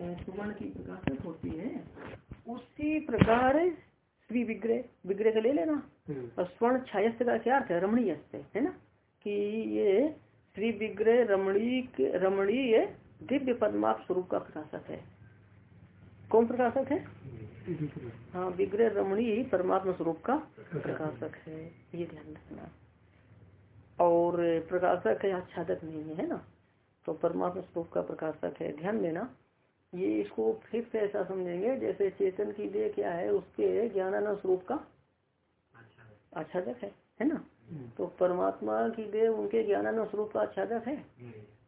सुवर्ण की प्रकाशक होती है उसी प्रकार श्री विग्रह विग्रह का ले लेना। हम्म। और स्वर्ण छायस्त का क्या अर्थ है? रमणीय है ना? कि ये श्री विग्रह रमणी रमणीय दिव्य पद्माप स्वरूप का प्रकाशक है। कौन प्रकाशक है? हाँ विग्रह रमणीय परमात्मा स्वरूप का प्रकाशक है। ये ध्यान रखना। और प्रकाशक है आच्छादक नहीं है ना? तो परमात्मा स्वरूप का प्रकाशक है। ध्यान देना। ये इसको फिर से ऐसा समझेंगे जैसे चेतन की देह क्या है उसके ज्ञानान स्वरूप का आच्छादक है है ना? तो परमात्मा की देह उनके ज्ञानान स्वरूप का आच्छादक है।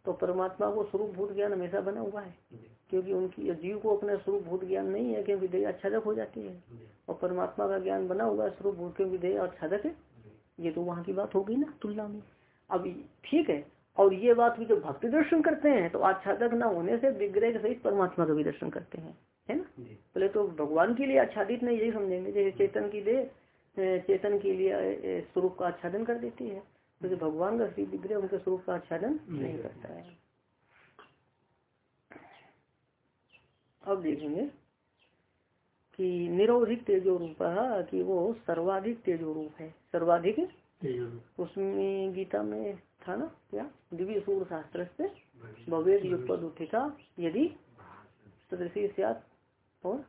तो परमात्मा को स्वरूप भूत ज्ञान हमेशा बना हुआ है क्योंकि उनकी जीव को अपना स्वरूप भूत ज्ञान नहीं है क्योंकि देह आच्छादक हो जाती है। और परमात्मा का ज्ञान बना हुआ है स्वरूप भूत क्योंकि देह आच्छादक है। ये तो वहाँ की बात होगी ना तुलना में। अब ठीक है और ये बात भी जब भक्ति दर्शन करते हैं तो आच्छादक न होने से विग्रह के सहित परमात्मा का भी दर्शन करते हैं है ना? पहले तो भगवान के लिए आच्छादित नहीं यही समझेंगे जैसे चेतन की दे चेतन के लिए स्वरूप का आच्छादन कर देती है तो भगवान का श्री विग्रह उनके स्वरूप का आच्छादन नहीं करता है। अब देखेंगे कि निरोधिक तेजो रूप कि वो सर्वाधिक तेजो रूप है। सर्वाधिक? उसमें गीता में था ना? क्या? दिव्य सूर्य शास्त्र से भवेद युगपद उत्थिता यदि सदृशी सियात और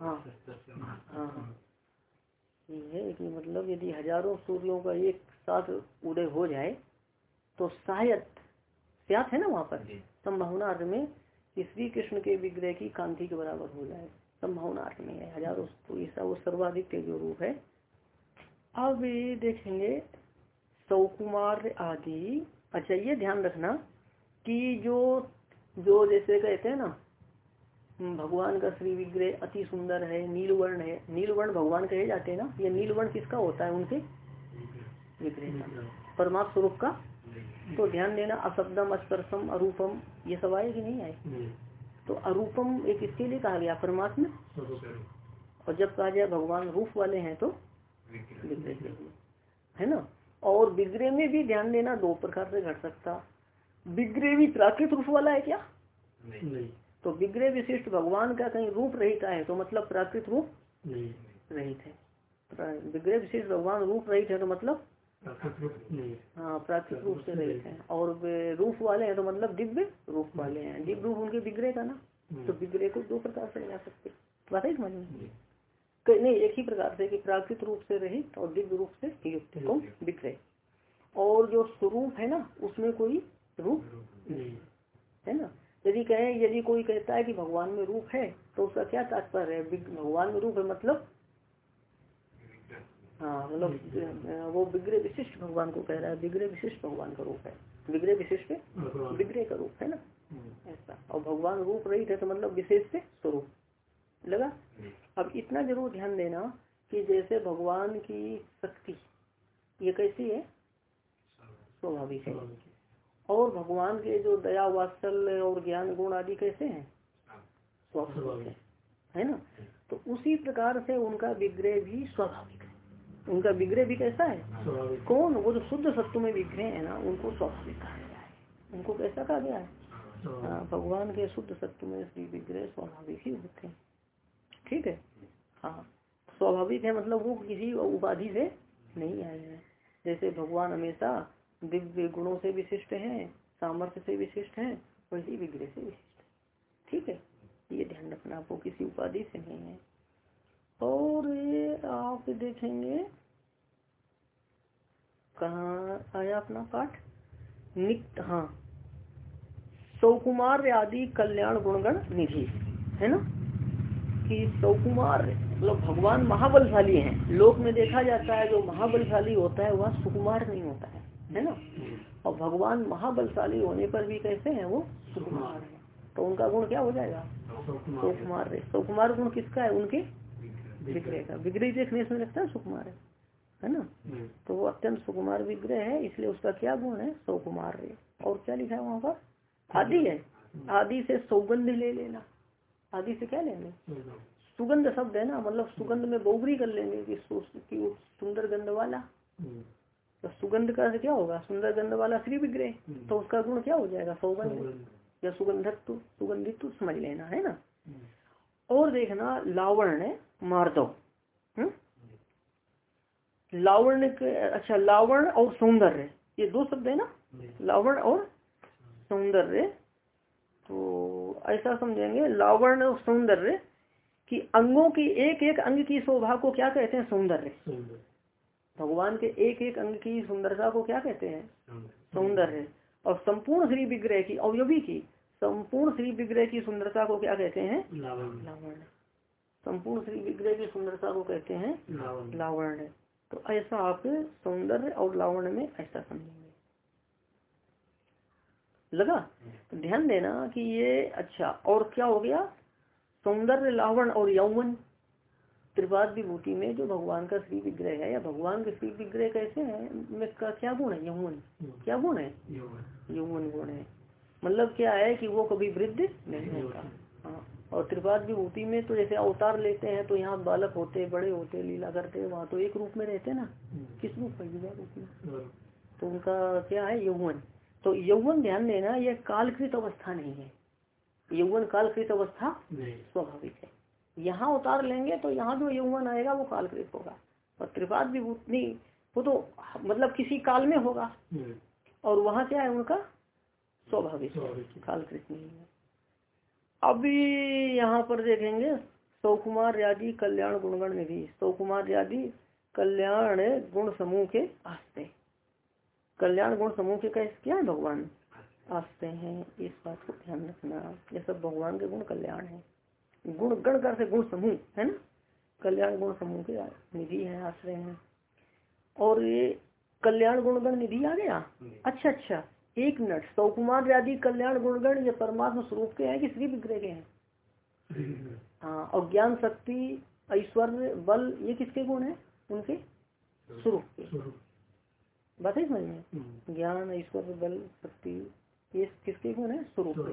हाँ। हाँ ये है कि मतलब यदि हज़ारों सूर्यों का एक साथ उदय हो जाए तो शायद सियात है ना वहाँ पर? संभावना अर्थ में श्री कृष्ण के विग्रह की कांति के बराबर हो जाए। संभावना अर्थ में है हज़ारों तो ऐसा वो सर्वाधिक तेजो रूप है। अब देखेंगे सौकुमार आदि अच्छा ये ध्यान रखना कि जो जो जैसे कहते हैं ना भगवान का श्री विग्रह अति सुंदर है नीलवर्ण है नीलवर्ण भगवान कहे जाते हैं ना ये नीलवर्ण किसका होता है उनके? विग्रह का। परमात्म स्वरूप का? तो ध्यान देना अशब्दम अस्पर्शम अरूपम ये सब आए कि नहीं आए? तो अरूपम एक इसके लिए कहा गया परमात्मा। और जब कहा जाए भगवान रूप वाले हैं तो विग्रह। है ना? और विग्रह में भी ध्यान देना दो प्रकार से घट सकता। विग्रह भी प्राकृत रूप वाला है क्या? नहीं। तो विग्रह विशिष्ट भगवान का कहीं रूप रहित है तो मतलब प्राकृत रूप रहित है। विग्रह विशिष्ट भगवान रूप रहित है तो मतलब? हाँ। प्राकृत रूप से रहित है। और रूप वाले हैं तो मतलब दिव्य रूप वाले हैं। दिव्य रूप उनके विग्रह का ना? तो विग्रह को दो प्रकार से लगा सकते। बात है समझ में? नहीं एक ही प्रकार से कि प्राकृत रूप से रहित और दिव्य रूप से युक्त तो विग्रह और जो स्वरूप है ना उसमें कोई रूप नहीं है ना? यदि कहें यदि कोई कहता है कि भगवान में रूप है तो उसका क्या तात्पर्य है? भगवान में रूप है मतलब? हाँ मतलब वो विग्रह विशिष्ट भगवान को कह रहा है विग्रह विशिष्ट भगवान का रूप है। विग्रह विशिष्ट विग्रह का रूप है ना? ऐसा। और भगवान रूप रहित है तो मतलब विशेष से स्वरूप। लगा? अब इतना ज़रूर ध्यान देना कि जैसे भगवान की शक्ति ये कैसी है? स्वाभाविक है। और भगवान के जो दया वात्सल्य और ज्ञान गुण आदि कैसे हैं? स्वाभाविक है। है ना? तो उसी प्रकार से उनका विग्रह भी स्वाभाविक है। उनका विग्रह भी कैसा है? कौन? वो जो शुद्ध सत्व में विग्रह है ना उनको स्वाभाविक कहा गया है। उनको कैसा कहा गया है? हाँ भगवान के शुद्ध सत्व में श्री विग्रह स्वाभाविक ही होते हैं। ठीक है? हाँ। स्वाभाविक है मतलब वो किसी उपाधि से नहीं आए हैं। जैसे भगवान हमेशा दिव्य गुणों से विशिष्ट हैं, सामर्थ्य से विशिष्ट हैं वैसी विग्रह से विशिष्ट ठीक है? ये ध्यान रखना आपको किसी उपाधि से नहीं है। और ये आप देखेंगे, कहा आया अपना पाठ? नित्य हाँ। सौकुमार आदि कल्याण गुणगण निधि, है ना? कि सौकुमार मतलब भगवान महाबलशाली हैं। लोक में देखा जाता है जो महाबलशाली होता है वह सुकुमार नहीं होता है। है ना? और भगवान महाबलशाली होने पर भी कैसे हैं वो? सुकुमार। है तो उनका गुण क्या हो जाएगा? सुकुमार। सुकुमार गुण किसका है? उनके विग्रह। का। विग्रह देखने से लगता है सुकुमार है। है ना? तो वो अत्यंत सुकुमार विग्रह है इसलिए उसका क्या गुण है? सौकुमार और क्या लिखा है वहाँ पर? आदि है। आदि से सौगंध ले लेना। आदि से क्या लेंगे। सुगंध शब्द है ना मतलब सुगंध में बोगरी कर लेंगे कि सुंदर गंध वाला। तो सुगंध का क्या होगा? सुंदर गंध वाला श्री विग्रह। तो उसका गुण क्या हो जाएगा? सौगंध। या सुगंधत्व सुगंधित्व समझ लेना है ना? और देखना लावण्य मार्दव हम्म? लावण्य अच्छा लावण और सौंदर्य। ये दो शब्द है ना? लावण और सौंदर्य। तो ऐसा समझेंगे लावण सौंदर्य कि अंगों की एक एक अंग की शोभा को क्या कहते हैं? सौंदर्य। भगवान के एक एक अंग की सुंदरता को क्या कहते हैं? सौंदर्य। और संपूर्ण श्री विग्रह की अवयवी की संपूर्ण श्री विग्रह की सुंदरता को क्या कहते हैं? संपूर्ण श्री विग्रह की सुंदरता को कहते हैं लावण्य। तो ऐसा आप सौंदर्य और लावण्य में ऐसा समझेंगे। लगा? तो ध्यान देना कि ये अच्छा और क्या हो गया? सौंदर्य लावण और यौवन। त्रिपाद विभूति में जो भगवान का श्री विग्रह है या भगवान के श्री विग्रह कैसे है में का क्या गुण है? यौवन। क्या गुण है? यौवन। गुण है। मतलब क्या है कि वो कभी वृद्ध नहीं होता। हाँ। और त्रिपाद विभूति में तो जैसे अवतार लेते हैं तो यहाँ बालक होते बड़े होते लीला करते वहाँ तो एक रूप में रहते ना? किस रूप में? रूप में। तो उनका क्या है? यौवन। तो यौवन ध्यान देना यह कालकृत अवस्था नहीं है। यौवन कालकृत अवस्था स्वाभाविक है। यहाँ उतार लेंगे तो यहाँ जो यौवन आएगा वो कालकृत होगा। और त्रिपाद विभूति वो तो मतलब किसी काल में होगा। और वहाँ क्या है उनका? स्वाभाविक कालकृत नहीं है। अभी यहाँ पर देखेंगे सौकुमार यादि कल्याण गुणगण निधि। सौकुमार यादि कल्याण गुण समूह के आस्ते। कल्याण गुण समूह के कैसे क्या है भगवान आस्ते हैं? इस बात को ध्यान रखना। ये सब भगवान के गुण कल्याण है। गुण गण कर से गुण समूह है ना? कल्याण गुण समूह के निधि है आश्रय है। और ये कल्याण गुणगण निधि आ गया? अच्छा अच्छा। एक मिनट। सौ कुमार आदि कल्याण गुणगण ये परमात्मा स्वरूप के हैं कि श्री विग्रह के हैं? हाँ और ज्ञान शक्ति ऐश्वर्य बल ये किसके गुण है? उनके स्वरूप। के। बात है समझ में? ज्ञान ऐश्वर्य बल शक्ति ये किसके गुण है? स्वरूप के।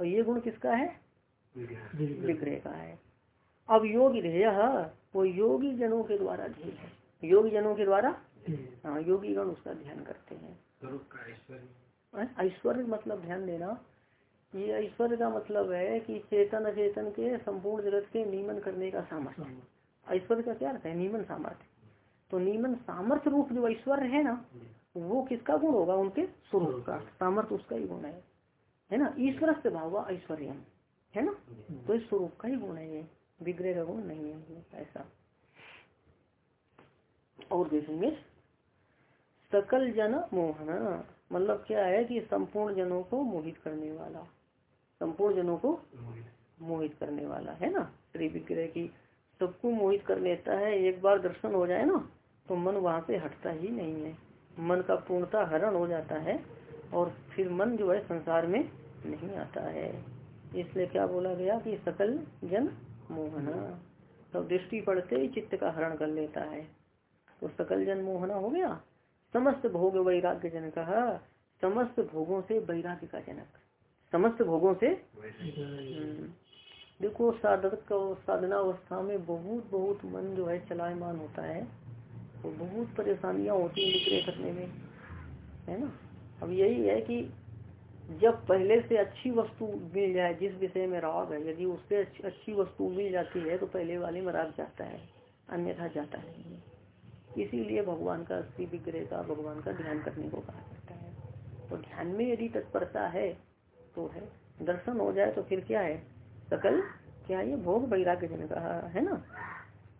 और ये गुण किसका है? विग्रह। का है। अब योग ध्येय वो योगी जनों के द्वारा ध्येय है। योगी जनों के द्वारा? हाँ योगी गण उसका ध्यान करते हैं। ऐश्वर्य। मतलब ध्यान देना। ये ऐश्वर्य का मतलब है कि चेतन अचेतन के संपूर्ण जगत के नियमन करने का सामर्थ्य। ऐश्वर्य का क्या अर्थ है? नियमन सामर्थ्य। तो नियमन सामर्थ्य रूप जो ऐश्वर्य है ना वो किसका गुण होगा? उनके स्वरूप का। सामर्थ्य उसका ही गुण है। है ना? ईश्वर से भाव ऐश्वर्य है ना? तो इस स्वरूप का ही गुण है ये। विग्रह का गुण नहीं है ऐसा। और देखेंगे। सकल जन मोहना। मतलब क्या है कि संपूर्ण जनों को मोहित करने वाला। संपूर्ण जनों को मोहित करने वाला। है ना? श्री विग्रह की सबको मोहित कर लेता है। एक बार दर्शन हो जाए ना तो मन वहाँ से हटता ही नहीं है। मन का पूर्णता हरण हो जाता है और फिर मन जो है संसार में नहीं आता है। इसलिए क्या बोला गया कि सकल जन मोहना। तो दृष्टि पड़ते ही चित्त का हरण कर लेता है। तो सकल जन मोहना हो गया। समस्त भोग वैराग्य जनक समस्त भोगों से वैराग्य का जनक समस्त भोगों से। देखो साधक साधना अवस्था में बहुत बहुत मन जो है चलायमान होता है। तो बहुत परेशानियाँ होती है निकले करने में, है ना? अब यही है कि जब पहले से अच्छी वस्तु मिल जाए, जिस विषय में राग है, यदि उससे अच्छी वस्तु मिल जाती है तो पहले वाले में राग जाता है, अन्यथा जाता है। इसीलिए भगवान का अस्थि विग्रह का, भगवान का ध्यान करने को कहा जाता है। तो ध्यान में यदि तत्परता है तो है। दर्शन हो जाए तो फिर क्या है? सकल, क्या ये भोग वैराग्य जनक, है ना?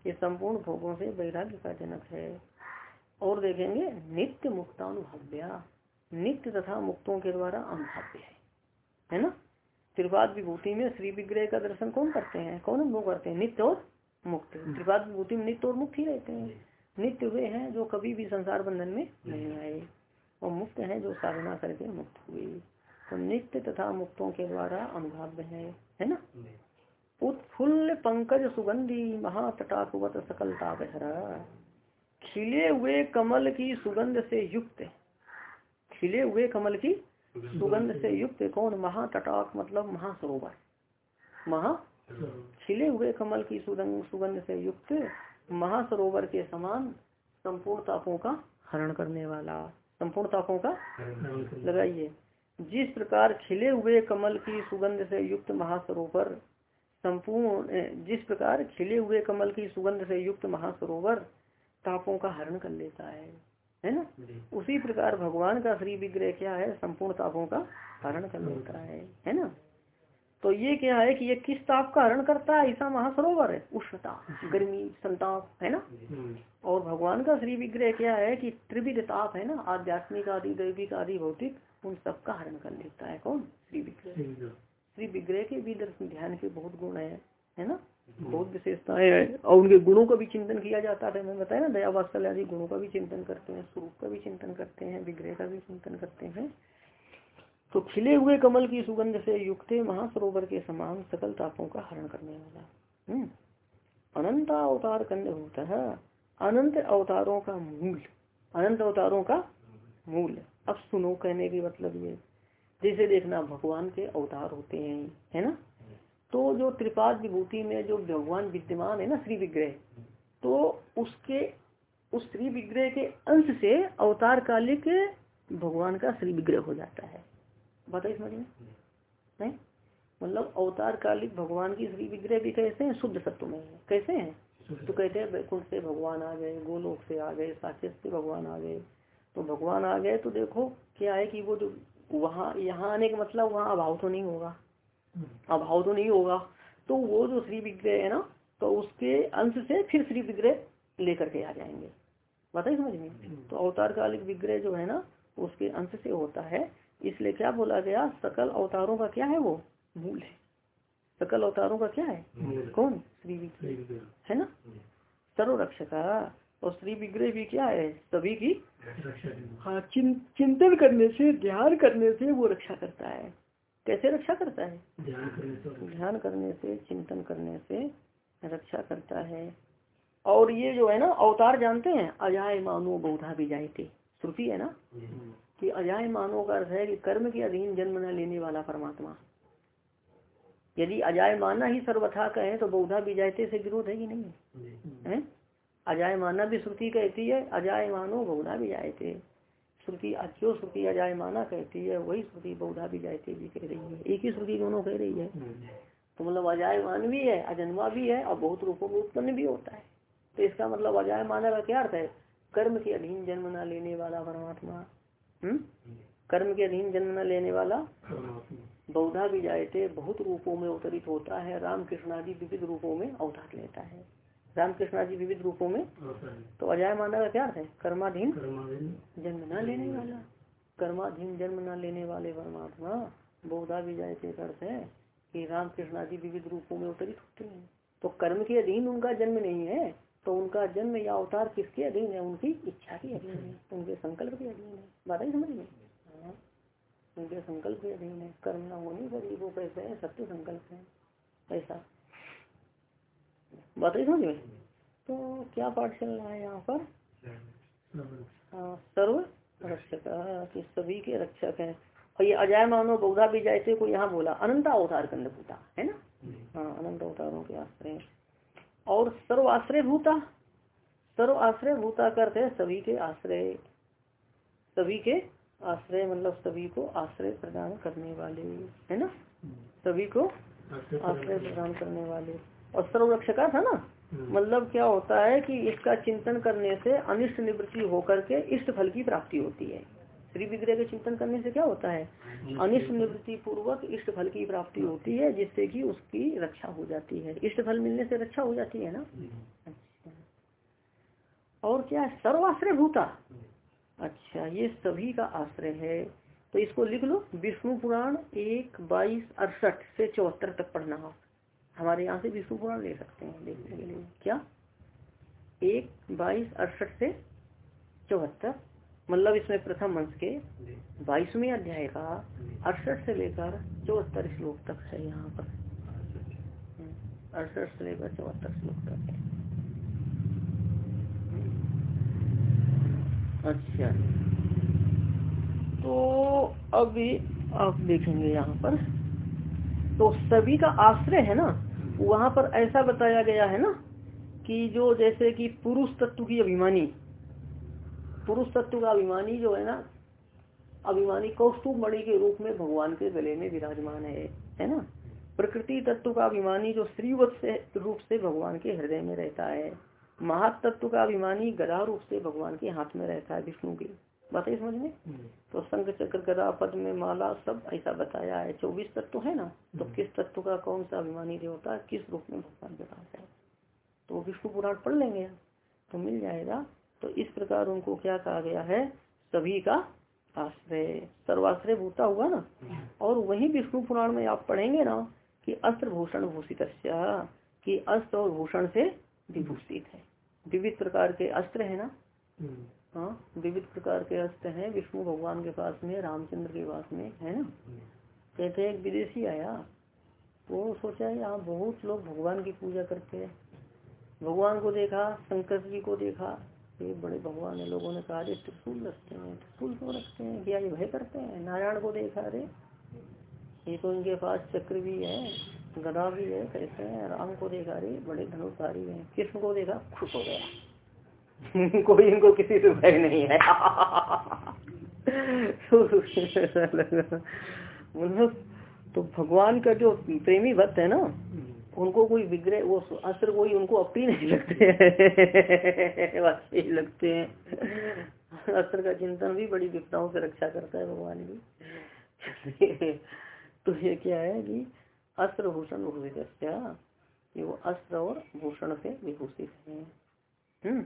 ये संपूर्ण भोगों से वैराग्य का जनक है। और देखेंगे नित्य मुक्तानुभव्या। नित्य तथा मुक्तों के द्वारा अनुभव्य है। है ना? त्रिपाद विभूति में श्री विग्रह का दर्शन कौन करते हैं? कौन अनुभव करते हैं? नित्य और मुक्त। त्रिपाद विभूति में नित्य और मुक्त ही रहते हैं। नित्य वे हैं जो कभी भी संसार बंधन में नहीं आए। और मुक्त हैं जो साधना करके मुक्त हुए। तो नित्य तथा मुक्तों के द्वारा अनुभव है। है ना? उत्फुल्ल पंकज सुगंधी महातटाकुवत सकलता खिले हुए कमल की सुगंध से युक्त। खिले हुए कमल की सुगंध से युक्त कौन? महातटाक मतलब महासरोवर। महा? खिले हुए कमल की सुगंध सुगंध से युक्त महासरोवर के समान संपूर्ण तापों का हरण करने वाला। संपूर्ण तापों का लगाइए। जिस प्रकार खिले हुए कमल की सुगंध से युक्त महासरोवर संपूर्ण जिस प्रकार खिले हुए कमल की सुगंध से युक्त महासरोवर तापों का हरण कर लेता है है ना? उसी प्रकार भगवान का श्री विग्रह क्या है? संपूर्ण तापों का हरण कर लेता है है ना? तो ये क्या है कि ये किस ताप का हरण करता है? ऐसा महासरोवर है उष्णता गर्मी संताप है ना? और भगवान का श्री विग्रह क्या है कि त्रिविध ताप है ना? आध्यात्मिक आदि दैविक आदि भौतिक उन सब का हरण कर लेता है कौन? श्री विग्रह। श्री विग्रह के भी दर्शन ध्यान के बहुत गुण है है ना? बहुत विशेषताएँ है। और उनके गुणों का भी चिंतन किया जाता है। मैं बताया ना दया वात्सल आदि गुणों का भी चिंतन करते हैं स्वरूप का भी चिंतन करते हैं विग्रह का भी चिंतन करते हैं। तो खिले हुए कमल की सुगंध से युक्त महासरोवर के समान सकल तापों का हरण करने वाला। हम्म। अनंत अवतार कन्या होता है। अनंत अवतारों का मूल। अनंत अवतारों का मूल। अब सुनो कहने की मतलब ये। जैसे देखना भगवान के अवतार होते हैं है ना? तो जो त्रिपाद विभूति में जो भगवान विद्यमान है ना श्री विग्रह तो उसके उस श्री विग्रह के अंश से अवतार कालिक भगवान का श्री विग्रह हो जाता है। बताइए समझ में? नहीं? मतलब अवतार कालिक भगवान की श्री विग्रह भी कैसे हैं? शुद्ध सत्व में है। कैसे हैं? तो कहते हैं वैकुंठ से भगवान आ गए गोलोक से आ गए साकेत से भगवान आ गए। तो भगवान आ गए तो देखो क्या है कि वो जो वहाँ यहाँ आने का मतलब वहाँ अभाव तो नहीं होगा। हम्म। अभाव तो नहीं होगा। तो वो जो श्री विग्रह है ना तो उसके अंश से फिर श्री विग्रह लेकर के आ जाएँगे। बताइए समझ में? हम्म। तो अवतार कालिक विग्रह जो है ना उसके अंश से होता है। इसलिए क्या बोला गया सकल अवतारों का क्या है वो? मूल है। सकल अवतारों का क्या है? कौन? श्री विग्रह। है ना? सर्वरक्षका। और श्री विग्रह भी क्या है? सभी की हाँ चिं, चिंतन करने से ध्यान करने से वो रक्षा करता है। कैसे रक्षा करता है? ध्यान करने से। चिंतन करने से रक्षा करता है। और ये जो है ना अवतार जानते हैं? अजाय मानो बहुधा भी थे श्रुति है ना? हम्म। कि अजाय मानो का अर्थ है कि कर्म के अधीन जन्म न लेने वाला परमात्मा। यदि अजाय माना ही सर्वथा कहे तो बहुधा भी जायते से विरोध है कि नहीं। है? अजाय माना भी श्रुति कहती है अजाय मानो बहुधा भी जायते। श्रुति जो श्रुति अजाय माना कहती है, वही श्रुति बहुधा भी जायते भी कह रही है। एक ही श्रुति दोनों कह रही है। तो मतलब अजाय मान भी है, अजन्मा भी है और बहुत रूपों में उत्पन्न भी होता है। तो इसका मतलब अजाय माना का क्या अर्थ है? कर्म के अधीन जन्म न लेने वाला परमात्मा हम्म? कर्म के अधीन जन्म न लेने वाला बहुधा भी जायते, बहुत रूपों में अवतरित होता है राम कृष्णादि विविध रूपों में अवतार लेता है। रामकृष्ण जी विविध रूपों में। तो अजाय माना का क्या है? कर्माधीन। जन्म न लेने वाला। कर्माधीन जन्म न लेने वाले परमात्मा। बोधा भी जाए अर्थ है कि रामकृष्ण आदि विविध रूपों में उतरित होते हैं। तो कर्म के अधीन उनका जन्म नहीं है तो उनका जन्म या अवतार किसके अधीन है? उनकी इच्छा के अधीन है उनके संकल्प के अधीन है। बात ही समझ में? हाँ। उनके संकल्प के अधीन है। कर्म न होने पर वो कैसे है सत्य संकल्प है। ऐसा। बात समझ में? तो क्या पाठ चल रहा है यहाँ पर? हाँ सर्व रक्षक कि सभी के रक्षक है। और ये अजय मानो बौधा भी जायते को यहाँ बोला, अनंत अवतार कंदभूता, है ना? हाँ अनंत अवतारों के आश्रय। और सर्व आश्रय भूता, सर्व आश्रय भूता करते सभी के आश्रय, सभी के आश्रय मतलब सभी को आश्रय प्रदान करने वाले, है ना? सभी को आश्रय प्रदान करने वाले। और सर्वरक्षका था ना? हम्म। मतलब क्या होता है कि इसका चिंतन करने से अनिष्ट निवृत्ति होकर के इष्ट फल की प्राप्ति होती है। श्री विग्रह के चिंतन करने से क्या होता है। अनिष्ट निवृत्ति। पूर्वक इष्ट फल की प्राप्ति होती है जिससे कि उसकी रक्षा हो जाती है। इष्ट फल मिलने से रक्षा हो जाती है ना? हम्म। अच्छा। और क्या है? सर्वाश्रय भूता अच्छा ये सभी का आश्रय है। तो इसको लिख लो। विष्णु पुराण एक बाईस अड़सठ से चौहत्तर तक पढ़ना आप। हमारे यहाँ से विष्णु पुराण ले सकते हैं देखने के लिए। क्या? एक बाईस अड़सठ से चौहत्तर मतलब इसमें प्रथम अंश के बाईसवें अध्याय का अड़सठ से लेकर चौहत्तर श्लोक तक है यहाँ पर। हम्म, अड़सठ से लेकर चौहत्तर श्लोक तक है। अच्छा। तो अभी आप देखेंगे यहाँ पर। तो सभी का आश्रय है ना? वहाँ पर ऐसा बताया गया है ना कि जो जैसे कि पुरुष तत्व की अभिमानी, पुरुष तत्व का अभिमानी जो है ना, अभिमानी कौस्तुभ मणि के रूप में भगवान के गले में विराजमान है है ना? प्रकृति तत्व का अभिमानी जो श्रीवत से, रूप से भगवान के हृदय में रहता है महात तत्व का अभिमानी गदा रूप से भगवान के हाथ में रहता है विष्णु के। बताइए समझ में? तो संघ चक्र गदा पद में माला सब ऐसा बताया है चौबीस तत्व है ना? तो किस तत्व का कौन सा अभिमानी देवता किस रूप में भगवान के पास है? तो विष्णु पुराण पढ़ लेंगे तो मिल जाएगा। तो इस प्रकार उनको क्या कहा गया है? सभी का आश्रय सर्वाश्रय भूता हुआ ना? और वही विष्णु पुराण में आप पढ़ेंगे ना कि अस्त्र भूषण भूषित कि अस्त्र और भूषण से विभूषित है। विविध प्रकार के अस्त्र है ना? हाँ विविध प्रकार के अस्त्र हैं, विष्णु भगवान के पास में, रामचंद्र के पास में, है ना? कहते एक विदेशी आया, वो सोचा, यहाँ बहुत लोग भगवान की पूजा करते हैं। भगवान को देखा, शंकर जी को देखा, ये बड़े भगवान है, लोगों ने कहा त्रिशूल रखते हैं त्रिशूल क्यों रखते हैं? क्या ये भय करते हैं? नारायण को देखा, अरे, ये तो इनके पास चक्र भी है, गदा भी है कैसे हैं, राम को देखा रे बड़े धनुषधारी हैं। कृष्ण को देखा, खुश हो गया। कोई इनको किसी से भय नहीं है। मतलब तो भगवान का जो प्रेमी भक्त है ना, उनको कोई विग्रह, वो अस्त्र कोई उनको अपनी नहीं लगते हैं। लगते हैं। अस्त्र का चिंतन भी बड़ी विपदाओं से रक्षा करता है भगवान की तो ये क्या है कि अस्त्र भूषण भूषित वो अस्त्र और भूषण से विभूषित है। हम्म।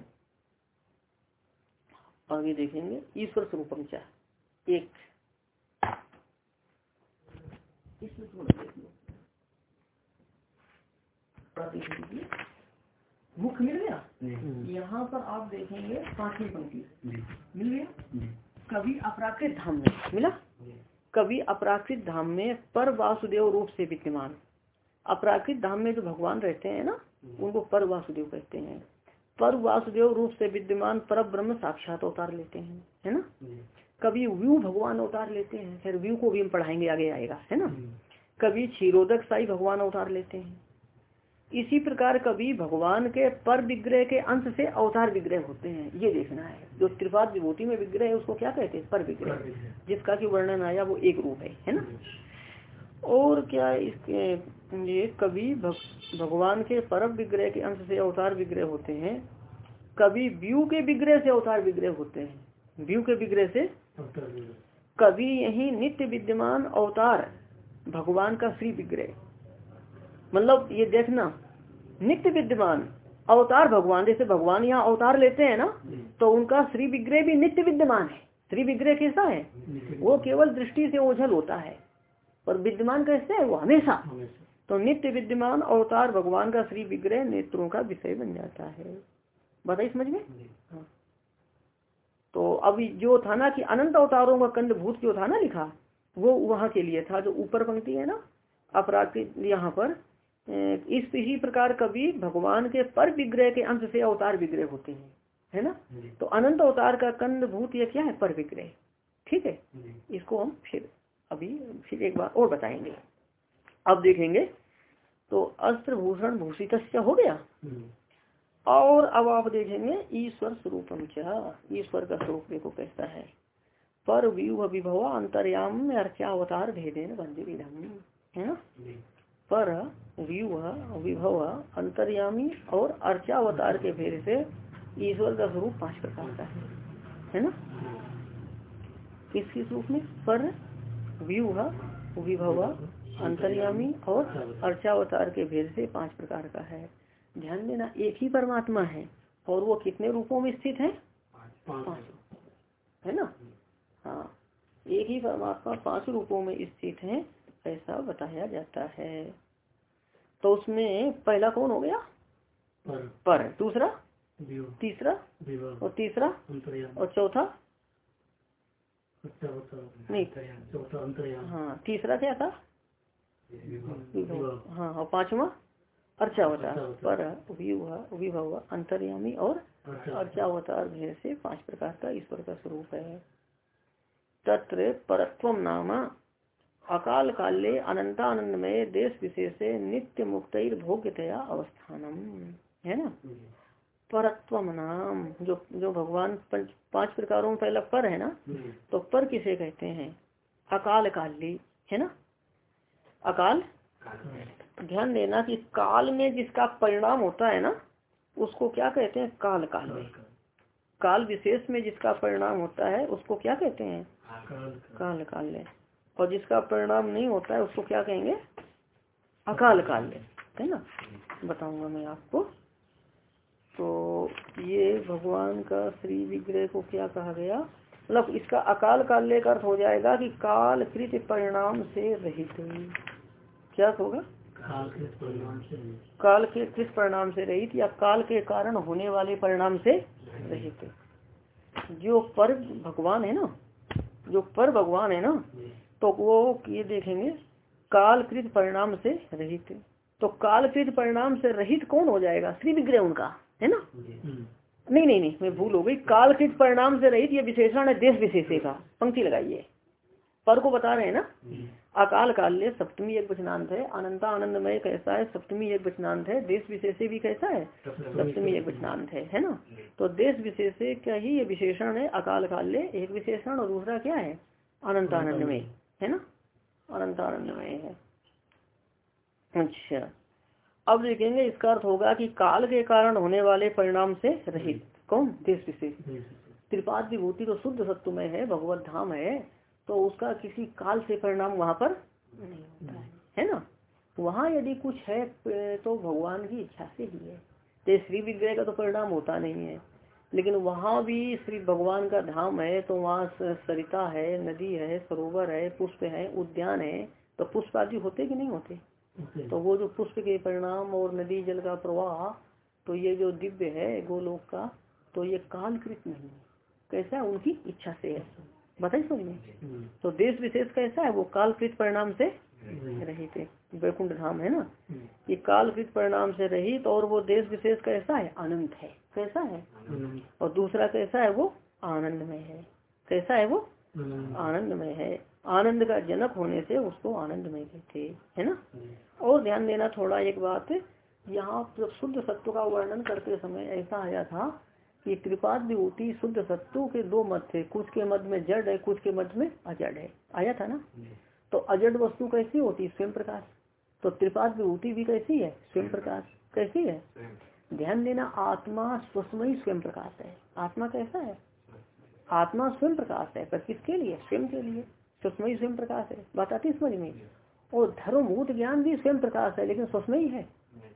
आगे देखेंगे। ईश्वर स्वरूपम चाह एक। ईश्वर मुख्य मिल गया? यहाँ पर आप देखेंगे पांचवी पंक्ति। मिल गया? कभी अपराकृत धाम में। मिला? कभी अपराकृत धाम में पर वासुदेव रूप से विद्यमान। अपराकृत धाम में जो भगवान रहते हैं ना उनको पर वासुदेव कहते हैं। पर वासुदेव रूप से विद्यमान पर ब्रह्म साक्षात अवतार लेते हैं है ना? कभी व्यू भगवान अवतार लेते हैं फिर व्यू को भी हम पढ़ाएँगे आगे आएगा है ना? कभी क्षीरोदक साई भगवान अवतार लेते हैं। इसी प्रकार कभी भगवान के पर विग्रह के अंश से अवतार विग्रह होते हैं ये देखना है। जो त्रिपाद विभूति में विग्रह है उसको क्या कहते हैं? पर विग्रह। जिसका की वर्णन आया वो एक रूप है है ना? और क्या इसके ये कभी भग, भगवान के परम विग्रह के अंश से अवतार विग्रह होते हैं कभी व्यू के विग्रह से अवतार विग्रह होते हैं। व्यू के विग्रह से? कभी यही नित्य विद्यमान अवतार भगवान का श्री विग्रह। मतलब ये देखना नित्य विद्यमान अवतार भगवान जैसे भगवान यहाँ अवतार लेते हैं ना तो उनका श्री विग्रह भी नित्य विद्यमान है। श्री विग्रह कैसा है? वो केवल दृष्टि से ओझल होता है पर विद्यमान कैसे है? वो हमेशा। तो नित्य विद्यमान अवतार भगवान का श्री विग्रह नेत्रों का विषय बन जाता है। बताइए समझ में? हाँ। तो अभी जो था ना कि अनंत अवतारों का कंद भूत जो था ना लिखा वो वहाँ के लिए था जो ऊपर पंक्ति है ना अपराध यहाँ पर इस इसी प्रकार कभी भगवान के पर विग्रह के अंश से अवतार विग्रह होते हैं है ना? तो अनंत अवतार का कंद भूत यह क्या है? पर विग्रह। ठीक है? इसको हम फिर अभी फिर एक बार और बताएँगे। अब देखेंगे तो अस्त्र भूषण भूषित हो गया। और अब आप देखेंगे ईश्वर स्वरूपम क्या ईश्वर का स्वरूप देखो कैसा है। पर व्यूह विभव अंतर्याम अर्चावतार भेदेन बंदिविधम। है ना? पर व्यूह विभव अंतर्यामी और अर्चावतार के भेद से ईश्वर का स्वरूप पाँच प्रकार का है। है ना? किस किस रूप में? पर व्यूह विभव अंतर्यामी और अर्चावतार के भेद से पाँच प्रकार का है। ध्यान देना एक ही परमात्मा है और वो कितने रूपों में स्थित है? पाँच। है ना? हाँ। एक ही परमात्मा पाँच रूपों में स्थित है ऐसा बताया जाता है। तो उसमें पहला कौन हो गया? पर, पर। दूसरा? तीसरा? और तीसरा? और चौथा? नहीं। चौथा हाँ तीसरा क्या था? हाँ और पांचवा? अर्चावतार पर विभव अंतर्यामी और अर्चावतार भेद से पाँच प्रकार का ईश्वर का स्वरूप है। तत्र परत्व नामा अकाल काले अनंतानंद में देश विशेष नित्य मुक्त भोग्यतया अवस्थानम। है ना? परत्व नाम जो जो भगवान पाँच प्रकारों में पहला पर है ना? तो पर किसे कहते हैं? अकाल काली है ना? अकाल। ध्यान देना कि काल में जिसका परिणाम होता है ना उसको क्या कहते हैं? काल काल में काल विशेष में जिसका परिणाम होता है उसको क्या कहते हैं? काल काल में। और जिसका परिणाम नहीं होता है उसको क्या कहेंगे? अकाल काल में। है ना? बताऊँगा मैं आपको। तो ये भगवान का श्री विग्रह को क्या कहा गया? मतलब इसका अकाल काल्य का अर्थ हो जाएगा कि काल कृत परिणाम से रहित। क्या होगा? काल के किस परिणाम से रहित या काल के कारण होने वाले परिणाम से रहित? जो पर भगवान है ना जो पर भगवान है ना तो वो ये देखेंगे कालकृत परिणाम से रहित। तो कालकृत परिणाम से रहित कौन हो जाएगा? श्री विग्रह उनका है ना? नहीं नहीं नहीं मैं भूल हो गई। कालकृत परिणाम से रहित ये विशेषण है देश विशेष का पंक्ति लगाइए। पर को बता रहे हैं ना? अकाल काल्य सप्तमी एक वचनांत है अनंता आनंदमय कैसा है? सप्तमी एक वचनांत है देश विशेष भी कैसा है? सप्तमी एक वचनांत है है ना? तो देश विशेष क्या ही ये विशेषण है? अकाल काल्य एक विशेषण और दूसरा क्या है? अनंत आनंदमय है ना? अनंत आनंदमय है। अच्छा। अब देखेंगे इसका अर्थ होगा कि काल के कारण होने वाले परिणाम से रहित। कौन? देश विशेष। त्रिपाद विभूति तो शुद्ध सत्वमय है भगवत धाम है। तो उसका किसी काल से परिणाम वहाँ पर नहीं होता है। है ना? वहाँ यदि कुछ है तो भगवान की इच्छा से ही है। तो श्री विग्रह का तो परिणाम होता नहीं है। लेकिन वहाँ भी श्री भगवान का धाम है तो वहाँ सरिता है नदी है सरोवर है पुष्प है उद्यान है तो पुष्प आदि होते कि नहीं होते? तो वो जो पुष्प के परिणाम और नदी जल का प्रवाह तो ये जो दिव्य है गोलोक का तो ये कालकृत नहीं है। कैसा? उनकी इच्छा से है। बताइए समझ में हम्म। तो देश विशेष कैसा है वो कालकृत परिणाम से हम्म। रहित वैकुंठ धाम है ना? कि ये कालकृत परिणाम से रहित और वो देश विशेष कैसा है अनंत है। कैसा है? और दूसरा कैसा है वो आनंदमय है। कैसा है वो? आनंदमय है। आनंद का जनक होने से उसको आनंदमय कहते है ना? और ध्यान देना थोड़ा एक बात यहाँ शुद्ध सत्व का वर्णन करते समय ऐसा आया था कि त्रिपाद विभूति शुद्ध सत्तु के दो मत थे। कुछ के मत में जड़ है कुछ के मत में अजड़ है। आया था ना? तो अजड़ वस्तु कैसी होती? स्वयं प्रकाश। तो त्रिपाद विभूति भी कैसी है? स्वयं प्रकाश। कैसी है? ध्यान देना आत्मा स्वस्मयी स्वयं प्रकाश है। आत्मा कैसा है? आत्मा स्वयं प्रकाश है। पर किसके लिए? स्वयं के लिए। स्वस्मयी स्वयं प्रकाश है। बात आती समझ में? और धर्मभूत ज्ञान भी स्वयं प्रकाश है लेकिन स्वस्मयी है।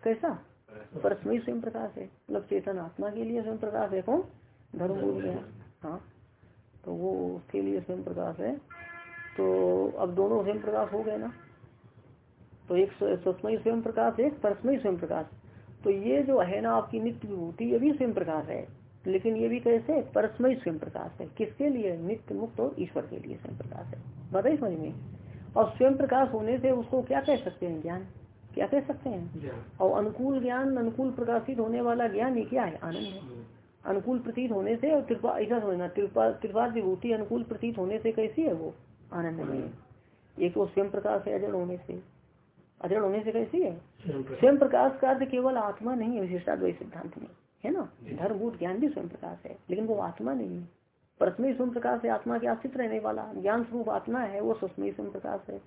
कैसा? परस्मयी स्वयं प्रकाश है। मतलब चेतन आत्मा के लिए स्वयं प्रकाश है कौन? धर्म बोल गया हाँ। तो वो उसके लिए स्वयं प्रकाश है। तो अब दोनों स्वयं प्रकाश हो गए ना? तो एक स्वस्मयी स्वयं प्रकाश एक परस्मयी स्वयं प्रकाश। तो ये जो है ना आपकी नित्य विभूति ये भी स्वयं प्रकाश है। लेकिन ये भी कैसे? परस्मयी स्वयं प्रकाश है। किसके लिए? नित्य मुक्त और ईश्वर के लिए स्वयं प्रकाश है। बताइए समझ में। और स्वयं प्रकाश होने से उसको क्या कह सकते हैं ज्ञान? क्या कह सकते हैं? और अनुकूल ज्ञान अनुकूल प्रकाशित होने वाला ज्ञान ये क्या है? आनंद है। अनुकूल प्रतीत होने से और त्रिपा ऐसा समझना त्रिपाद विभूति अनुकूल प्रतीत होने से कैसी है वो? आनंद में एक तो स्वयं प्रकाश है अजड़ होने से। अजड़ होने से कैसी है? स्वयं प्रकाश। का अर्थ केवल आत्मा नहीं है विशिष्टाद्वैत सिद्धांत में। है ना? धर्मभूत ज्ञान भी स्वयं प्रकाश है लेकिन वो आत्मा नहीं है। परस्मय स्वयं प्रकाश है आत्मा के आश्रित रहने वाला ज्ञान स्वरूप आत्मा है वो स्वस्मय स्वयं प्रकाश है।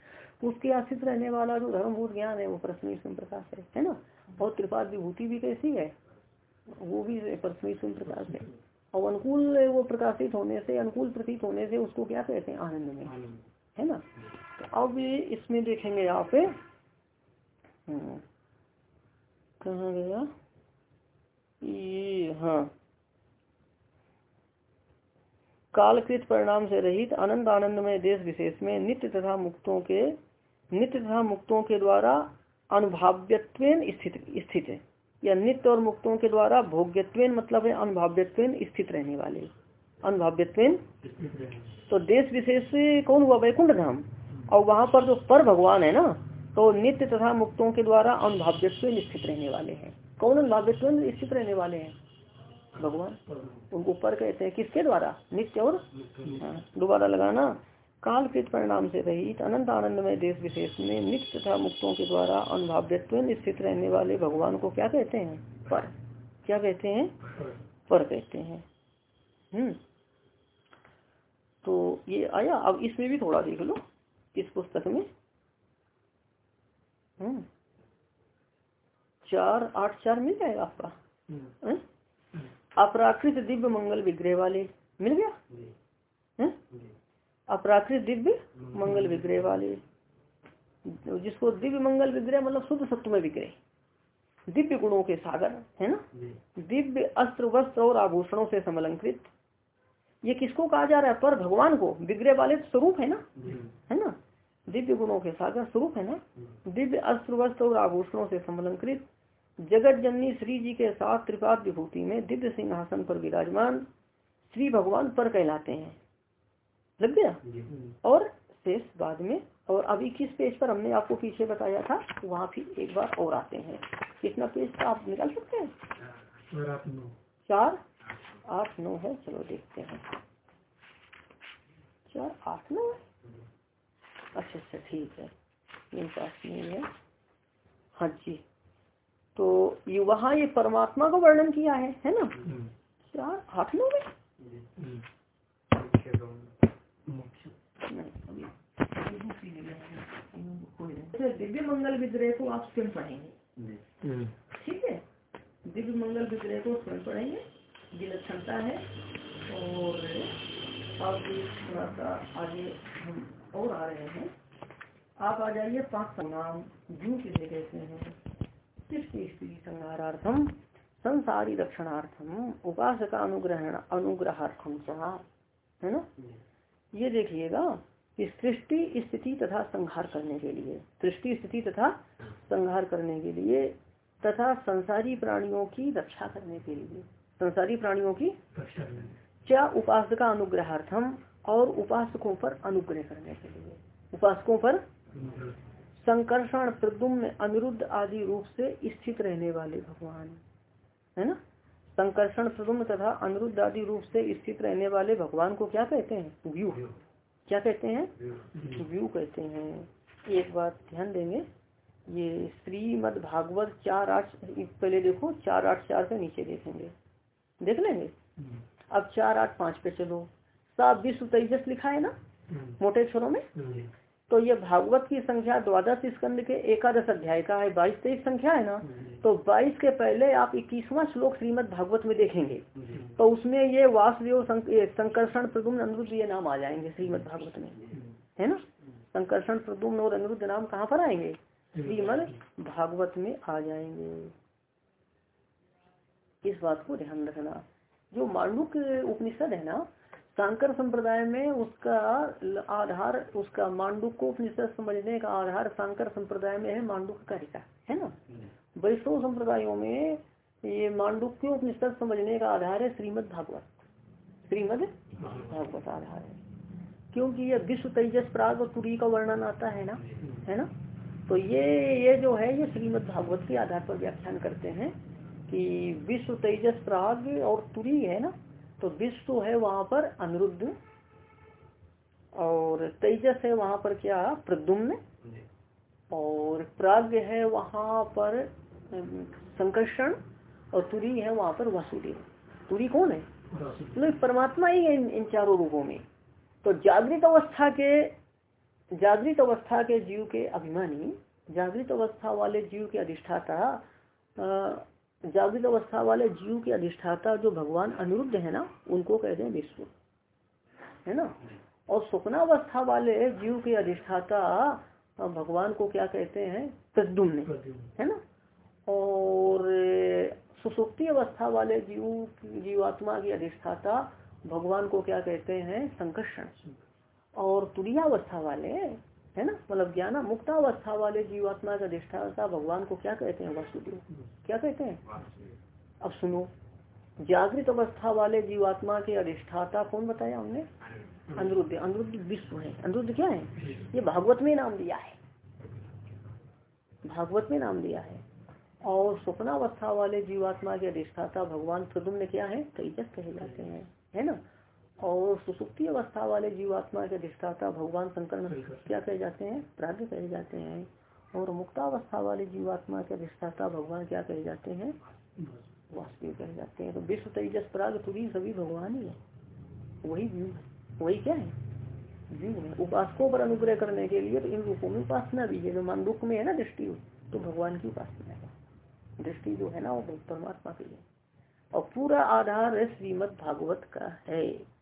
उसके आश्रित रहने वाला जो धर्मभूत ज्ञान है वो परस्मय स्वयं प्रकाश है है ना? और त्रिपाद विभूति भी कैसी है वो भी परस्मय स्वयं प्रकाश है। और अनुकूल वो प्रकाशित होने से अनुकूल प्रतीत होने से उसको क्या कहते हैं? आनंद में। है ना? तो अब इसमें देखेंगे आप हम्म, कहा गया? ये हाँ। कालकृत परिणाम से रहित अनंत में देश विशेष में नित्य तथा मुक्तों के नित्य तथा मुक्तों के द्वारा अनुभाव्यत्व स्थित स्थित है। या नित्य और मुक्तों के द्वारा भोग्यत्व मतलब है अनुभाव्यत्व स्थित रहने वाले। अनुभाव्यत्व तो देश विशेष से कौन हुआ? वैकुंठ धाम और वहाँ पर जो पर भगवान है ना तो नित्य तथा मुक्तों के द्वारा अनुभाव्यत्व स्थित रहने वाले हैं। कौन अनुभाव्यत्व स्थित रहने वाले हैं? भगवान? उनको पर कहते हैं किसके द्वारा? नित्य और? हाँ, दोबारा लगाना। कालकृत परिणाम से रहित अनंत आनंदमय देश विशेष में नित्य तथा मुक्तों के द्वारा अनुभाव्यत्व स्थित रहने वाले भगवान को क्या कहते हैं? पर। क्या कहते हैं? पर कहते हैं। हम्म। तो ये आया। अब इसमें भी थोड़ा देख लो इस पुस्तक में। हम्म। चार आठ चार मिल जाएगा आपका? हम्म। अपराकृत दिव्य मंगल विग्रह वाले। मिल गया? अपराकृत दिव्य मंगल विग्रह वाले। जिसको दिव्य मंगल विग्रह मतलब शुद्ध सत्व में विग्रह। दिव्य गुणों के सागर है ना? दिव्य अस्त्र वस्त्र और आभूषणों से समलंकृत। ये किसको कहा जा रहा है? पर भगवान को। विग्रह वाले स्वरूप है ना? है ना? दिव्य गुणों के सागर स्वरूप है ना? दिव्य अस्त्र वस्त्र और आभूषणों से समलंकृत। जगत जननी श्री जी के साथ त्रिपाद विभूति में दिव्य सिंहासन पर विराजमान श्री भगवान पर कहलाते हैं। लग गया? और शेष बाद में और अभी किस पेज पर हमने आपको पीछे बताया था वहाँ फिर एक बार और आते हैं। कितना पेज आप निकाल सकते हैं? चार आठ नौ। है चलो देखते हैं। चार आठ नौ अच्छा अच्छा ठीक है। मेरे पास नहीं है। हाँ जी। तो ये वहाँ ये परमात्मा को वर्णन किया है है ना? चार आठ नौ में दिव्य मंगल विद्रह को आप स्वयं पढ़ेंगे ठीक है। दिव्य मंगल विद्रह को स्वयं पढ़ेंगे। विलक्षणता है और अब थोड़ा सा आगे हम और आ रहे हैं। आप आ जाइए पाँच नाम जू किसे कहते हैं? सृष्टि स्त्री संहारार्थम संसारी रक्षणार्थम उपासका अनुग्रहण अनुग्रहार्थम है ना? ये देखिएगा कि सृष्टि स्थिति तथा संहार करने के लिए। सृष्टि स्थिति तथा संहार करने के लिए तथा संसारी प्राणियों की रक्षा करने के लिए। संसारी प्राणियों की क्या उपासका अनुग्रहार्थम और उपासकों पर अनुग्रह करने के लिए? उपासकों पर संकर्षण प्रदुम्न अनिरुद्ध आदि रूप से स्थित रहने वाले भगवान है। ना? संकर्षण प्रदुम्न तथा अनिरुद्ध आदि रूप से स्थित रहने वाले भगवान को क्या कहते हैं? व्यू। क्या कहते हैं? व्यू। कहते हैं। एक बात ध्यान देंगे ये श्रीमद भागवत चार आठ पहले देखो चार आठ चार के नीचे देखेंगे। देख लेंगे? अब चार आठ पाँच पे चलो। सा विश्व तेजस लिखा है ना? मोटे अक्षरों में? तो ये भागवत की संख्या द्वादश स्कंद के एकादश अध्याय का है बाईस तेईस संख्या है ना? तो बाईस के पहले आप इक्कीसवां श्लोक श्रीमद भागवत में देखेंगे। तो उसमें ये वासुदेव संकर्षण प्रदुम्न अनुरुद्ध ये नाम आ जाएँगे श्रीमद भागवत में। है ना? संकर्षण प्रदुम्न और अनुरुद्ध नाम कहाँ पर आएँगे? श्रीमद भागवत में आ जाएँगे। इस बात को ध्यान रखना। जो मांडुक उपनिषद है ना शांकर संप्रदाय में उसका आधार उसका मांडुक को उपनिषद समझने का आधार शांकर संप्रदाय में है मांडुक कारिका है ना? वैष्णव संप्रदायों में ये मांडुक्य उपनिषद समझने का आधार है श्रीमद भागवत। श्रीमद भागवत आधार है। क्योंकि ये विश्व तेजस प्राग और तुरी का वर्णन आता है ना? है ना? तो ये ये जो है ये श्रीमद भागवत के आधार पर व्याख्यान करते हैं कि विश्व तेजस प्राग और तुरी है ना? तो विश्व है वहाँ पर अनिरुद्ध और तेजस है वहाँ पर क्या? प्रद्युम्न और प्राग्ञ है वहाँ पर संकर्षण और तुरी है वहाँ पर वासुदेव। तुरी कौन है? तो परमात्मा ही है इन, इन चारों रूपों में। तो जागृत अवस्था के जागृत अवस्था के जीव के अभिमानी जागृत अवस्था वाले जीव के अधिष्ठाता जागृत अवस्था वाले जीव के अधिष्ठाता जो भगवान अनिरुद्ध है ना उनको कहते हैं विश्व है ना? और स्वप्नावस्था वाले जीव के अधिष्ठाता भगवान को क्या कहते हैं? प्रद्युम्न। है ना? और सुसुप्ति अवस्था वाले जीव जीवात्मा की अधिष्ठाता भगवान को क्या कहते हैं? संकर्षण। और तुरियावस्था वाले है ना? मतलब ज्ञान मुक्तावस्था वाले जीवात्मा का अधिष्ठाता भगवान को क्या कहते हैं वासुदेव? क्या कहते हैं? अब सुनो जागृत अवस्था वाले जीवात्मा के अधिष्ठाता कौन बताया हमने? अनुरुद्ध। अनुरुद्ध विश्व है। अनुरुद्ध क्या है? ये भागवत में नाम दिया है। भागवत में नाम दिया है। और स्वप्नावस्था वाले जीवात्मा के अधिष्ठाता भगवान प्रदुम्न क्या है? तेजस कहे जाते हैं। है ना? और सुसुप्ति अवस्था वाले जीवात्मा के अधिष्ठाता भगवान शंकर क्या कहे जाते हैं प्राग्ञ कहे जाते हैं और मुक्तावस्था वाले जीवात्मा के अधिष्ठाता भगवान क्या कहे जाते हैं? वास्तविक कह जाते हैं। तो विश्व तेजस पराग तुरी सभी भगवान ही है। वही है। वही क्या है? व्यू है। उपासकों पर अनुग्रह करने के लिए तो इन रूपों में उपासना भी है। जो मान दुख में है ना दृष्टि तो भगवान की उपासना है। दृष्टि जो है ना वो परमात्मा की है। और पूरा आधार श्रीमद भागवत का है।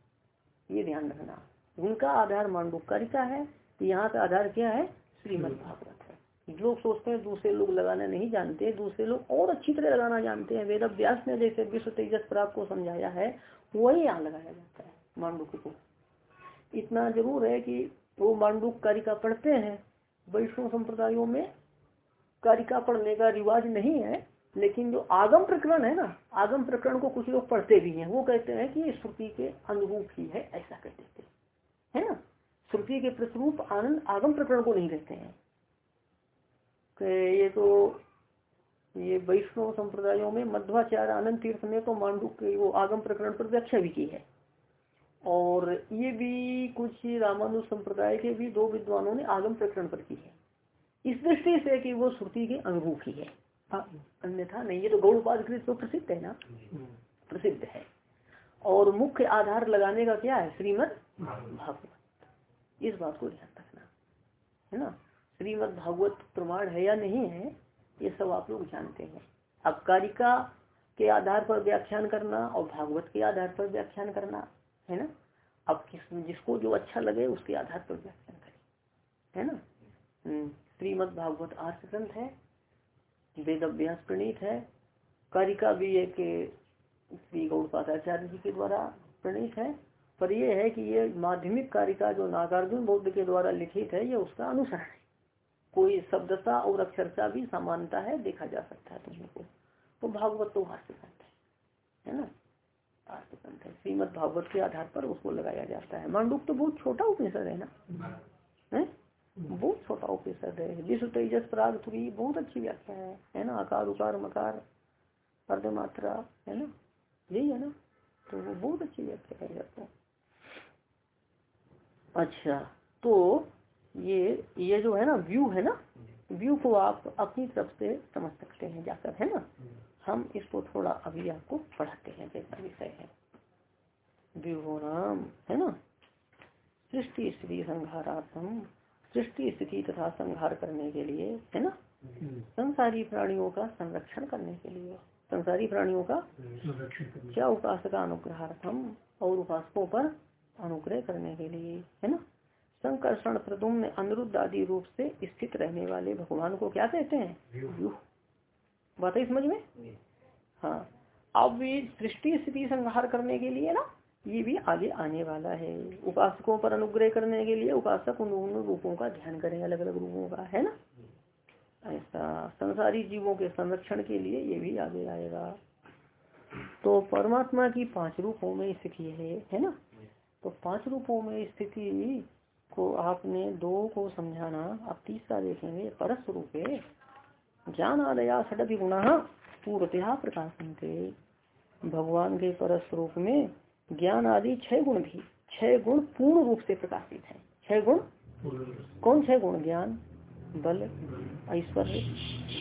ये ध्यान रखना। उनका आधार मांडुकारिका है यहाँ का आधार क्या है? श्रीमद भागवत है। लोग सोचते हैं दूसरे लोग लगाना नहीं जानते, दूसरे लोग और अच्छी तरह लगाना जानते हैं। वेद व्यास ने जैसे विश्व तेजस प्राप्त को समझाया है, वही यहाँ लगाया जाता है मांडुक को। इतना ज़रूर है कि वो मांडुक कारिका पढ़ते हैं। वैष्णव संप्रदायों में कारिका पढ़ने का रिवाज नहीं है। लेकिन जो आगम प्रकरण है ना आगम प्रकरण को कुछ लोग पढ़ते भी हैं वो कहते हैं कि ये श्रुति के अनुरूप ही है ऐसा कहते थे है। ना? श्रुति के प्रतिरूप आनंद आगम प्रकरण को नहीं कहते हैं। ये तो ये वैष्णव संप्रदायों में मध्वाचार्य आनंद तीर्थ ने तो मांडुक के वो आगम प्रकरण पर व्याख्या भी की है। और ये भी कुछ रामानुज संप्रदाय के भी दो विद्वानों ने आगम प्रकरण पर की है। इस दृष्टि से कि वो श्रुति के अनुरूप है हाँ, अन्यथा नहीं ये तो गौड़पाद कृत तो प्रसिद्ध है ना? प्रसिद्ध है। और मुख्य आधार लगाने का क्या है? श्रीमद भागवत। इस बात को ध्यान रखना। है ना? श्रीमद भागवत प्रमाण है या नहीं है ये सब आप लोग जानते हैं। अब कारिका के आधार पर व्याख्यान करना और भागवत के आधार पर व्याख्यान करना है ना? अब किस जिसको जो अच्छा लगे उसके आधार पर व्याख्यान करें। है ना? हम्म, श्रीमद भागवत आर्थ ग्रंथ है वेद अभ्यास प्रणीत है। कारिका भी एक श्री गौड़पादाचार्य जी के द्वारा प्रणीत है। पर यह है कि ये माध्यमिक कारिका जो नागार्जुन बौद्ध के द्वारा लिखित है, ये उसका अनुसरण है। कोई शब्दता और अक्षरता भी समानता है, देखा जा सकता है तुम को तो भागवत तो भाष्य ग्रंथ है है ना? भाष्य ग्रंथ है। श्रीमद भागवत के आधार पर उसको लगाया जाता है। मांडुक तो बहुत छोटा उपनिषद है ना? उपनिषद है। विश्व तेजस प्राग तुरी बहुत अच्छी व्याख्या है है ना? आकार, उकार, मकार अर्धमात्रा है ना? यही है ना? तो वो बहुत अच्छी व्याख्या है जाता अच्छा तो ये ये जो है ना, व्यू है ना? व्यू को आप अपनी तरफ़ से समझ सकते हैं जाकर, है ना? हम इसको थोड़ा अभी आपको पढ़ाते हैं जैसा विषय है। व्यू नाम है ना? सृष्टि स्थिति संहारार्थम सृष्टि स्थिति तथा संहार करने के लिए है ना? संसारी प्राणियों का संरक्षण करने के लिए। संसारी प्राणियों का क्या उपासका अनुग्रहार्थम और उपासकों पर अनुग्रह करने के लिए है ना? संकर्षण प्रदुम्न अनिरुद्ध आदि रूप से स्थित रहने वाले भगवान को क्या कहते हैं? बात है समझ में? हाँ। अब ये सृष्टि स्थिति संहार करने के लिए ना ये भी आगे आने वाला है। उपासकों पर अनुग्रह करने के लिए उपासक उन रूपों का ध्यान करें अलग अलग रूपों का, है ना? ऐसा संसारी जीवों के संरक्षण के लिए ये भी आगे आएगा। तो परमात्मा की पाँच रूपों में स्थिति है है ना? तो पाँच रूपों में स्थिति को आपने दो को समझाना, आप तीसरा देखेंगे परस रूपे ज्ञान आदया सडपि गुण पूर्वतया प्रकाशन थे भगवान के परस रूप में ज्ञान आदि छह गुण भी, छह गुण पूर्ण रूप से प्रकाशित है। छह गुण? कौन छह गुण? ज्ञान, बल, ऐश्वर्य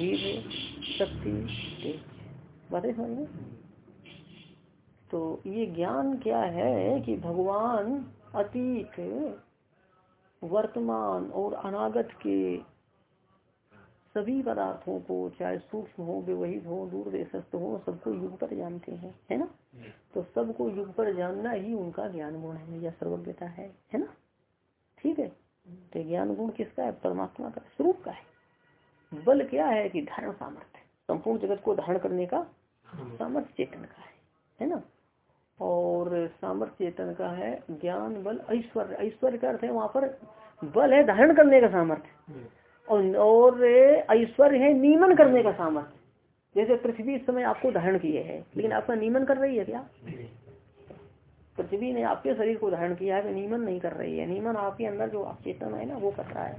वीर शक्ति बातें समझ में? तो ये ज्ञान क्या है कि भगवान अतीत, वर्तमान और अनागत के सभी पदार्थों को, चाहे सूक्ष्म हो व्यवहित हो दूर देशस्थ हो, सबको युग पर जानते हैं, है ना? तो सबको युग पर जानना ही उनका ज्ञान गुण है, या सर्वज्ञता है है ना? ठीक है? तो ज्ञान गुण किसका है? परमात्मा का स्वरूप का है। बल क्या है कि धारण सामर्थ्य संपूर्ण जगत को धारण करने का सामर्थ्य चेतन का है है ना? और सामर्थ्य चेतन का है ज्ञान, बल, ऐश्वर्य। ऐश्वर्य का अर्थ है वहाँ पर बल है धारण करने का सामर्थ्य। और ऐश्वर्य है नियमन करने का सामर्थ्य। जैसे पृथ्वी इस समय आपको धारण किए है, लेकिन आपका नियमन कर रही है क्या? पृथ्वी ने आपके शरीर को धारण किया है तो नियमन नहीं कर रही है। नियमन आपके अंदर जो आप चेतन है ना, वो कर रहा है।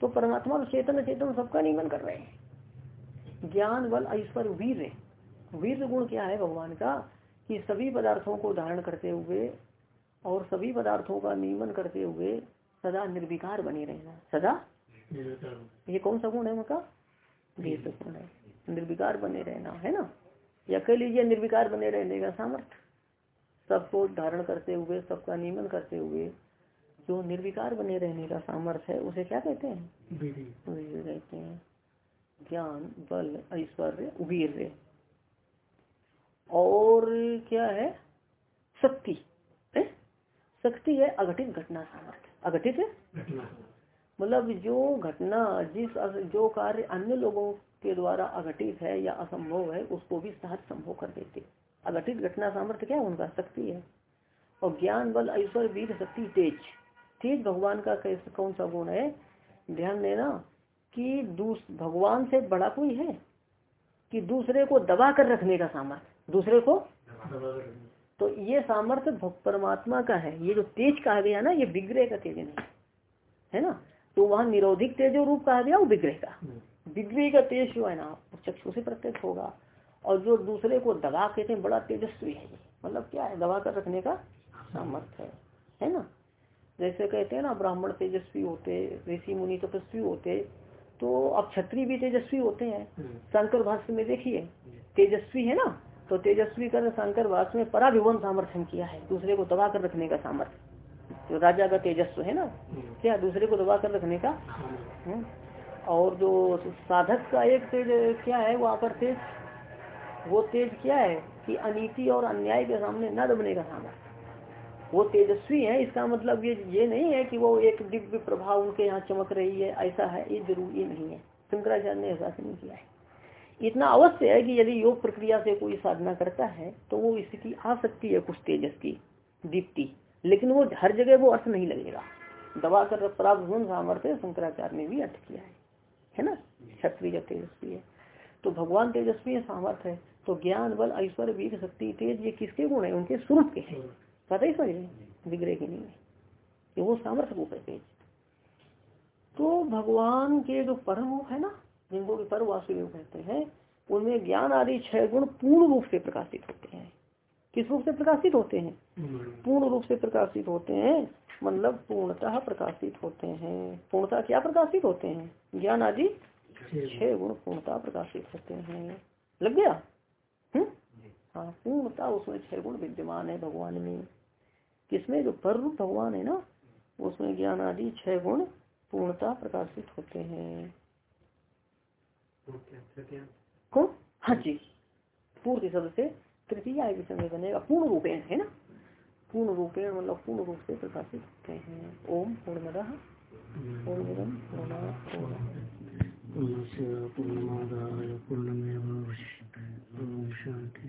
तो परमात्मा चेतन चेतन सबका नियमन कर रहे हैं। ज्ञान, बल, ऐश्वर्य, वीर वीर गुण क्या है भगवान का? कि सभी पदार्थों को धारण करते हुए और सभी पदार्थों का नियमन करते हुए सदा निर्विकार बने रहना, सदा ये कौन सा गुण है उनका? वीर गुण है। निर्विकार बने रहना है ना? या कह लीजिए निर्विकार बने रहने का सामर्थ्य। सबको धारण करते हुए सबका नियमन करते हुए जो निर्विकार बने रहने का सामर्थ्य है उसे क्या कहते हैं? वीर। कहते हैं। ज्ञान बल ऐश्वर्य वीर। और क्या है? शक्ति शक्ति है अघटित घटना सामर्थ्य। अघटित मतलब जो घटना, जिस जो कार्य अन्य लोगों के द्वारा अघटित है या असंभव है, उसको भी सहज संभव कर देते अघटित घटना सामर्थ्य क्या उनका शक्ति है। और ज्ञान, बल, ऐश्वर्य, वीर, शक्ति, तेज। तेज भगवान का कैसे कौन सा गुण है? ध्यान देना कि दूस, भगवान से बड़ा कोई है कि दूसरे को दबा कर रखने का सामर्थ्य। दूसरे को तो ये सामर्थ्य परमात्मा का है। ये जो तेज कहा गया ना, ये विग्रह का तेज नहीं है ना? तो वहाँ निरोधिक तेजो रूप कहा गया वो विग्रह का। विग्रह का तेज जो है ना चक्षु से प्रत्यक्ष होगा। और जो दूसरे को दबा कहते हैं बड़ा तेजस्वी है। मतलब क्या है दबा कर रखने का सामर्थ्य है। है ना? जैसे कहते हैं ना ब्राह्मण तेजस्वी होते ऋषि मुनि तपस्वी होते तो अब छत्री भी तेजस्वी होते हैं। हम्म। शंकर भाष्य में देखिए तेजस्वी है ना तो तेजस्वी कर शंकर भाष्य में पराभिवन सामर्थ्य किया है। दूसरे को दबा कर रखने का सामर्थ्य। जो राजा का तेजस्व है ना। क्या दूसरे को दबा कर रखने का? हम्म। और जो साधक का एक तेज क्या है वहाँ पर तेज वो तेज क्या है कि अनीति और अन्याय के सामने न दबने का सामर्थ्य वो तेजस्वी है इसका मतलब ये ये नहीं है कि वो एक दिव्य प्रभाव उनके यहाँ चमक रही है ऐसा है ये ज़रूरी नहीं है। शंकराचार्य ने ऐसा नहीं किया है। इतना अवश्य है कि यदि योग प्रक्रिया से कोई साधना करता है तो वो स्थिति आ सकती है कुछ तेजस की दीप्ति। लेकिन वो हर जगह वो अर्थ नहीं लगेगा। दबा कर प्राप्त सामर्थ्य शंकराचार्य ने भी अर्थ किया है। है ना? क्षत्रिय तेजस्वी है। तो भगवान तेजस्वी सामर्थ्य है। तो ज्ञान, बल, ऐश्वर्य, वीर, शक्ति, तेज, ये किसके गुण है? उनके स्वरूप के हैं। पता ही समझ विग्रह की नहीं है? ये वो सामर्थ्य रूप है तेज। तो भगवान के जो परम रूप है ना, जिनको भी पर वासुदेव कहते हैं, उनमें ज्ञान आदि छह गुण पूर्ण रूप से प्रकाशित होते हैं। किस रूप से प्रकाशित होते हैं? पूर्ण। रूप से प्रकाशित होते हैं मतलब पूर्णतः प्रकाशित होते हैं। पूर्णता क्या प्रकाशित होते हैं? ज्ञान आदि? छह गुण। पूर्णता प्रकाशित होते हैं। लग गया? हम्म? हाँ पूर्णता उसमें छह गुण विद्यमान है भगवान में। किसमें? जो पर रूप भगवान है ना उसमें ज्ञान आदि छह गुण पूर्णता प्रकाशित होते हैं। कौन? हाँ जी। पूर्ति शब्द से तृतीय विषय बनेगा पूर्ण रूपेण है ना? पूर्ण रूपेण मतलब पूर्ण रूप से प्रकाशित होते हैं। ओम पूर्णमद पूर्णमिदम पूर्णमादाय पूर्णमेव शांति शांति